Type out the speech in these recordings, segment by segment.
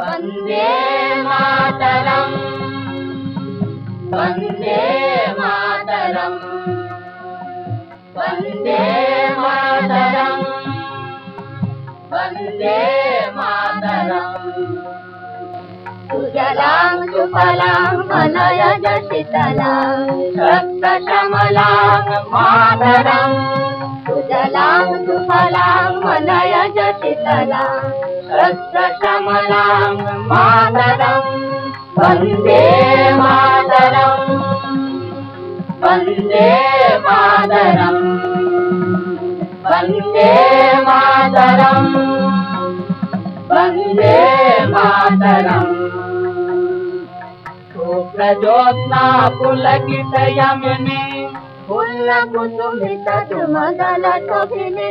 वन्दे मातरम्। वन्दे मातरम्। वन्दे मातरम्। वन्दे मातरम्। सुजलां सुफलां सुमलां शीतलां रक्तशमलां मातरम् सुजलां सुफलां मनय रजशितलां रक्तकमलां मातरं वंदे मातरम् वंदे मातरम् वंदे मातरम् वंदे मातरम् सुप्रज्योत्ना पुलकितयमिने पुल्लकुसुमितसुमदलकभिने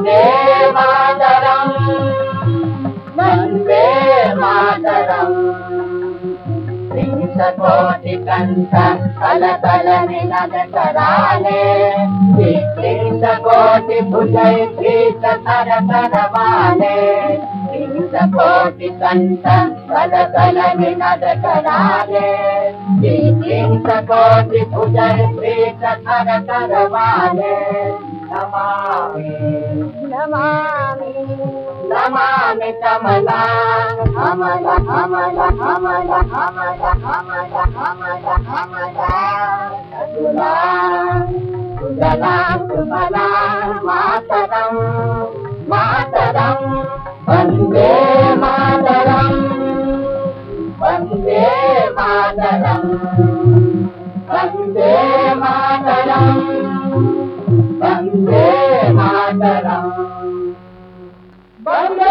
వందే మాతరం. వందే మాతరం. కోటి కంఠ తల తల వినద తరాలే కోటి భుజై శ్రీత తర తరవాలే వింత కోటి కంఠ తల తల వినద తరాలే కోటి భుజై శ్రీత తర తరవాలే నమామి నమామి. నమామి కమలా అమల అమల అమల అమల అమల అమల అమల. సులా సుజలా సుమలా మాతరం మాతరం. వందే మాతరం వందే మాతరం. వందే మాతరం వందే Vamos lá!